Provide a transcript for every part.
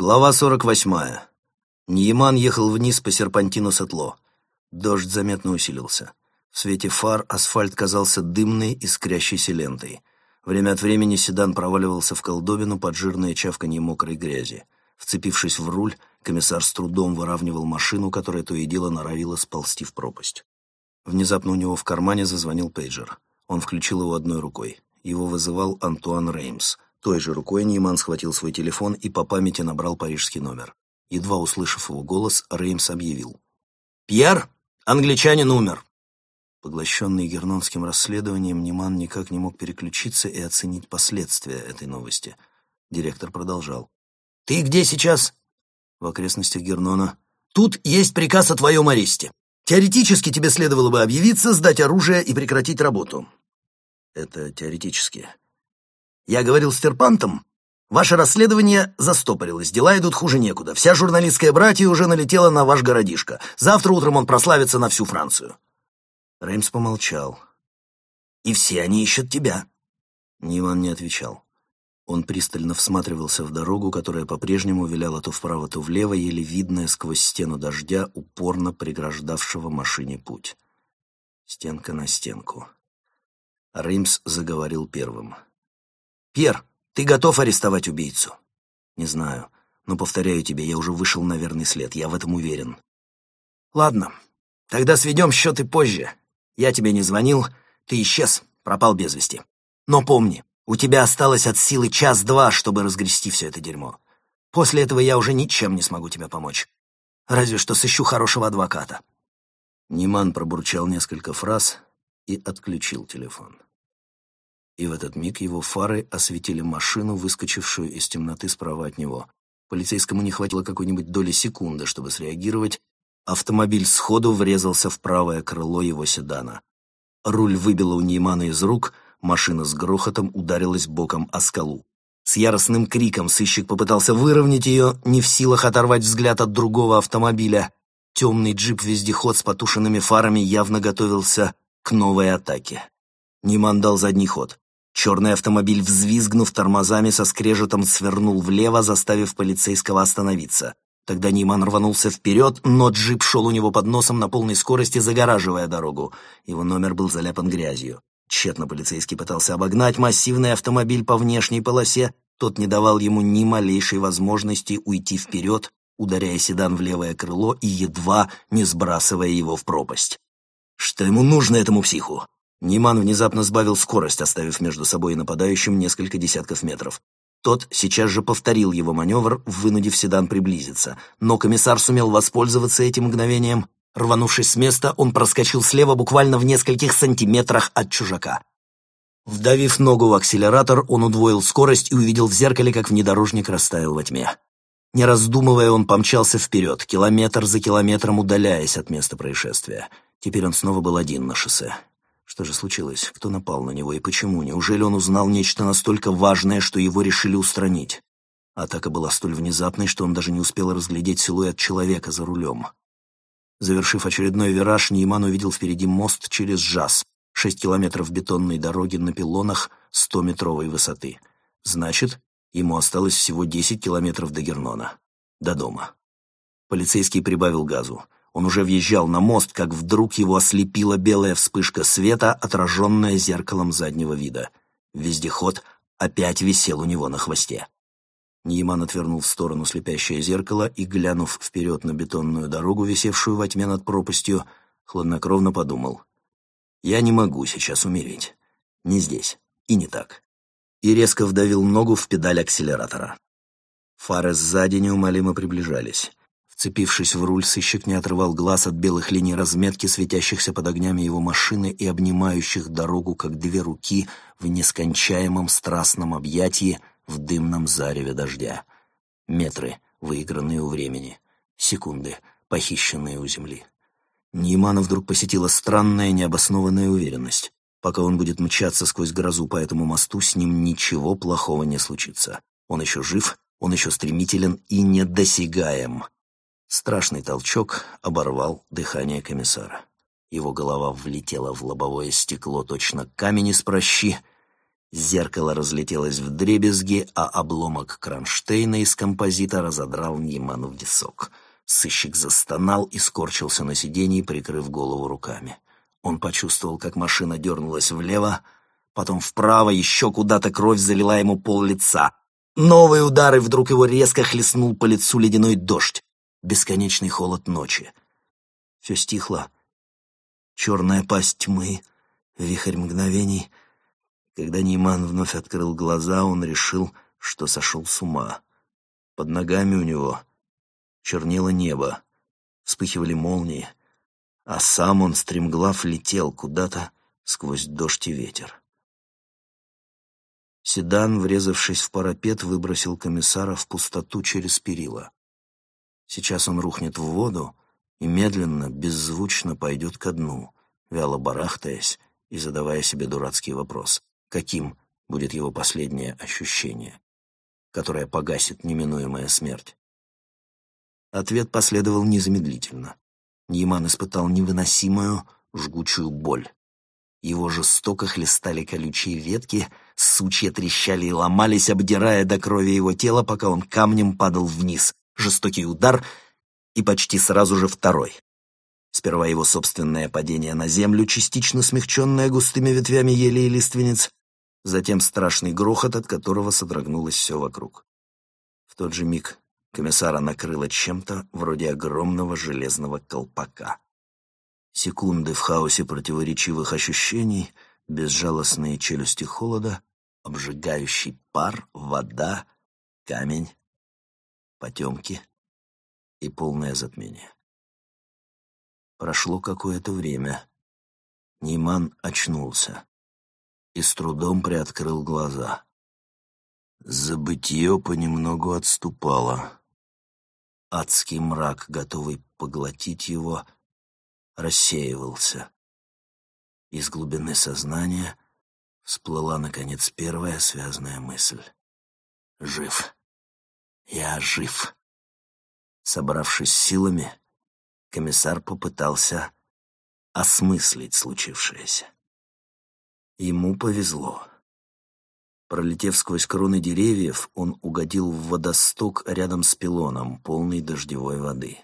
Глава 48. Ньяман ехал вниз по серпантину Сетло. Дождь заметно усилился. В свете фар асфальт казался дымной, искрящейся лентой. Время от времени седан проваливался в колдобину под жирное чавканье мокрой грязи. Вцепившись в руль, комиссар с трудом выравнивал машину, которая то и дело норовила сползти в пропасть. Внезапно у него в кармане зазвонил пейджер. Он включил его одной рукой. Его вызывал Антуан Реймс — той же рукой Нейман схватил свой телефон и по памяти набрал парижский номер. Едва услышав его голос, Реймс объявил. «Пьер, англичанин умер!» Поглощенный гернонским расследованием, Нейман никак не мог переключиться и оценить последствия этой новости. Директор продолжал. «Ты где сейчас?» «В окрестностях Гернона». «Тут есть приказ о твоем аресте. Теоретически тебе следовало бы объявиться, сдать оружие и прекратить работу». «Это теоретически. Я говорил с Терпантом. Ваше расследование застопорилось, дела идут хуже некуда. Вся журналистская братья уже налетела на ваш городишко. Завтра утром он прославится на всю Францию». Реймс помолчал. «И все они ищут тебя». Ниван не отвечал. Он пристально всматривался в дорогу, которая по-прежнему виляла то вправо, то влево, еле видная сквозь стену дождя, упорно преграждавшего машине путь. Стенка на стенку. Реймс заговорил первым. «Пьер, ты готов арестовать убийцу?» «Не знаю, но, повторяю тебе, я уже вышел на верный след, я в этом уверен». «Ладно, тогда сведем счеты позже. Я тебе не звонил, ты исчез, пропал без вести. Но помни, у тебя осталось от силы час-два, чтобы разгрести все это дерьмо. После этого я уже ничем не смогу тебе помочь. Разве что сыщу хорошего адвоката». Ниман пробурчал несколько фраз и отключил телефон и в этот миг его фары осветили машину, выскочившую из темноты справа от него. Полицейскому не хватило какой-нибудь доли секунды, чтобы среагировать. Автомобиль сходу врезался в правое крыло его седана. Руль выбило у Неймана из рук, машина с грохотом ударилась боком о скалу. С яростным криком сыщик попытался выровнять ее, не в силах оторвать взгляд от другого автомобиля. Темный джип-вездеход с потушенными фарами явно готовился к новой атаке. Ниман дал задний ход. Черный автомобиль, взвизгнув тормозами, со скрежетом свернул влево, заставив полицейского остановиться. Тогда Ниман рванулся вперед, но джип шел у него под носом на полной скорости, загораживая дорогу. Его номер был заляпан грязью. Тщетно полицейский пытался обогнать массивный автомобиль по внешней полосе. Тот не давал ему ни малейшей возможности уйти вперед, ударяя седан в левое крыло и едва не сбрасывая его в пропасть. Что ему нужно этому психу? Ниман внезапно сбавил скорость, оставив между собой и нападающим несколько десятков метров. Тот сейчас же повторил его маневр, вынудив седан приблизиться, но комиссар сумел воспользоваться этим мгновением. Рванувшись с места, он проскочил слева буквально в нескольких сантиметрах от чужака. Вдавив ногу в акселератор, он удвоил скорость и увидел в зеркале, как внедорожник растаял во тьме. Не раздумывая, он помчался вперед, километр за километром удаляясь от места происшествия. Теперь он снова был один на шоссе. Что же случилось? Кто напал на него и почему? Неужели он узнал нечто настолько важное, что его решили устранить? Атака была столь внезапной, что он даже не успел разглядеть силуэт человека за рулем. Завершив очередной вираж, Нейман увидел впереди мост через Жас, шесть километров бетонной дороги на пилонах стометровой высоты. Значит, ему осталось всего десять километров до Гернона, до дома. Полицейский прибавил газу. Он уже въезжал на мост, как вдруг его ослепила белая вспышка света, отраженная зеркалом заднего вида. Вездеход опять висел у него на хвосте. Нейман отвернул в сторону слепящее зеркало и, глянув вперед на бетонную дорогу, висевшую во тьме над пропастью, хладнокровно подумал. «Я не могу сейчас умереть. Не здесь. И не так». И резко вдавил ногу в педаль акселератора. Фары сзади неумолимо приближались. Вцепившись в руль, сыщик не отрывал глаз от белых линий разметки, светящихся под огнями его машины и обнимающих дорогу, как две руки в нескончаемом страстном объятии в дымном зареве дождя. Метры, выигранные у времени. Секунды, похищенные у земли. Неймана вдруг посетила странная необоснованная уверенность. Пока он будет мчаться сквозь грозу по этому мосту, с ним ничего плохого не случится. Он еще жив, он еще стремителен и недосягаем. Страшный толчок оборвал дыхание комиссара. Его голова влетела в лобовое стекло точно камень из прощи, Зеркало разлетелось в дребезги, а обломок кронштейна из композита разодрал Нейману в висок. Сыщик застонал и скорчился на сиденье, прикрыв голову руками. Он почувствовал, как машина дернулась влево, потом вправо, еще куда-то кровь залила ему пол лица. Новый удар, и вдруг его резко хлестнул по лицу ледяной дождь. Бесконечный холод ночи. Все стихло. Черная пасть тьмы, вихрь мгновений — когда Нейман вновь открыл глаза, он решил, что сошел с ума. Под ногами у него чернело небо, вспыхивали молнии, а сам он, стремглав, летел куда-то сквозь дождь и ветер. Седан, врезавшись в парапет, выбросил комиссара в пустоту через перила. Сейчас он рухнет в воду и медленно, беззвучно пойдет ко дну, вяло барахтаясь и задавая себе дурацкий вопрос каким будет его последнее ощущение, которое погасит неминуемая смерть. Ответ последовал незамедлительно. Ньяман испытал невыносимую жгучую боль. Его жестоко хлестали колючие ветки, сучья трещали и ломались, обдирая до крови его тело, пока он камнем падал вниз. Жестокий удар и почти сразу же второй. Сперва его собственное падение на землю, частично смягченное густыми ветвями ели и лиственниц, затем страшный грохот, от которого содрогнулось все вокруг. В тот же миг комиссара накрыло чем-то вроде огромного железного колпака. Секунды в хаосе противоречивых ощущений, безжалостные челюсти холода, обжигающий пар, вода, камень, потемки и полное затмение. Прошло какое-то время. Нейман очнулся и с трудом приоткрыл глаза. Забытье понемногу отступало. Адский мрак, готовый поглотить его, рассеивался. Из глубины сознания всплыла, наконец, первая связанная мысль. «Жив! Я жив!» Собравшись силами, комиссар попытался осмыслить случившееся. Ему повезло. Пролетев сквозь кроны деревьев, он угодил в водосток рядом с пилоном, полный дождевой воды.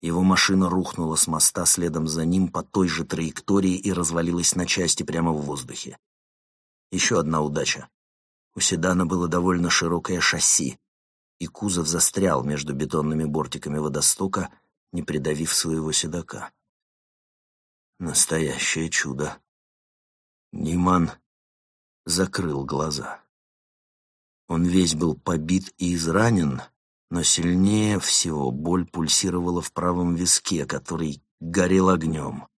Его машина рухнула с моста следом за ним по той же траектории и развалилась на части прямо в воздухе. Еще одна удача. У седана было довольно широкое шасси, и кузов застрял между бетонными бортиками водостока, не придавив своего седока. Настоящее чудо. Ниман закрыл глаза. Он весь был побит и изранен, но сильнее всего боль пульсировала в правом виске, который горел огнем.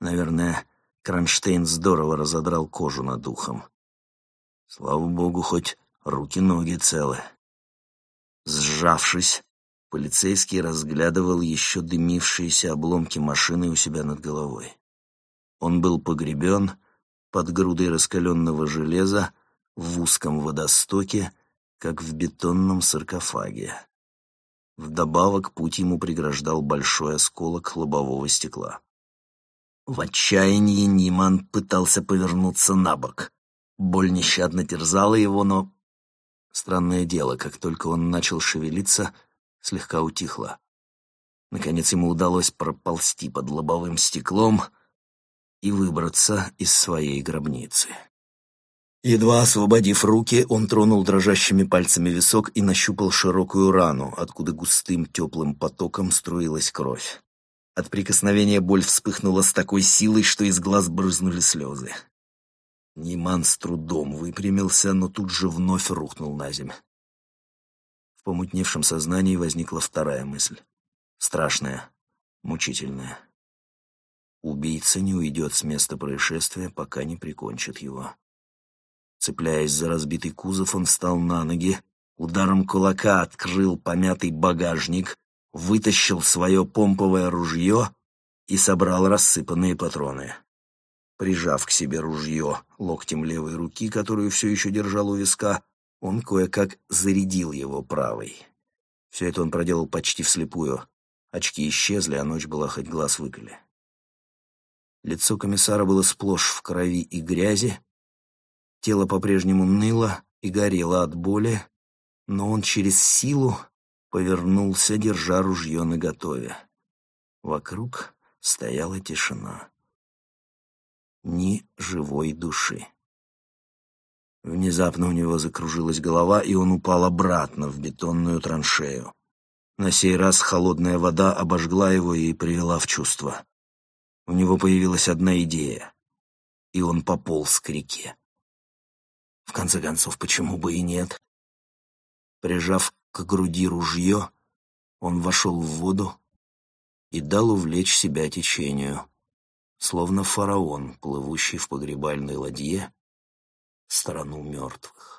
Наверное, Кронштейн здорово разодрал кожу над ухом. Слава богу, хоть руки-ноги целы. Сжавшись, полицейский разглядывал еще дымившиеся обломки машины у себя над головой. Он был погребен, под грудой раскаленного железа в узком водостоке, как в бетонном саркофаге. Вдобавок путь ему преграждал большой осколок лобового стекла. В отчаянии Ниман пытался повернуться на бок. Боль нещадно терзала его, но... Странное дело, как только он начал шевелиться, слегка утихло. Наконец ему удалось проползти под лобовым стеклом — и выбраться из своей гробницы. Едва освободив руки, он тронул дрожащими пальцами висок и нащупал широкую рану, откуда густым теплым потоком струилась кровь. От прикосновения боль вспыхнула с такой силой, что из глаз брызнули слезы. Ниман с трудом выпрямился, но тут же вновь рухнул на землю. В помутневшем сознании возникла вторая мысль. Страшная, мучительная. Убийца не уйдет с места происшествия, пока не прикончит его. Цепляясь за разбитый кузов, он встал на ноги, ударом кулака открыл помятый багажник, вытащил свое помповое ружье и собрал рассыпанные патроны. Прижав к себе ружье локтем левой руки, которую все еще держал у виска, он кое-как зарядил его правой. Все это он проделал почти вслепую. Очки исчезли, а ночь была хоть глаз выколи. Лицо комиссара было сплошь в крови и грязи, Тело по-прежнему ныло и горело от боли, но он через силу повернулся, держа ружье наготове. Вокруг стояла тишина. Ни живой души. Внезапно у него закружилась голова, и он упал обратно в бетонную траншею. На сей раз холодная вода обожгла его и привела в чувство. У него появилась одна идея, и он пополз к реке. В конце концов, почему бы и нет? Прижав к груди ружье, он вошел в воду и дал увлечь себя течению, словно фараон, плывущий в погребальной ладье страну мертвых.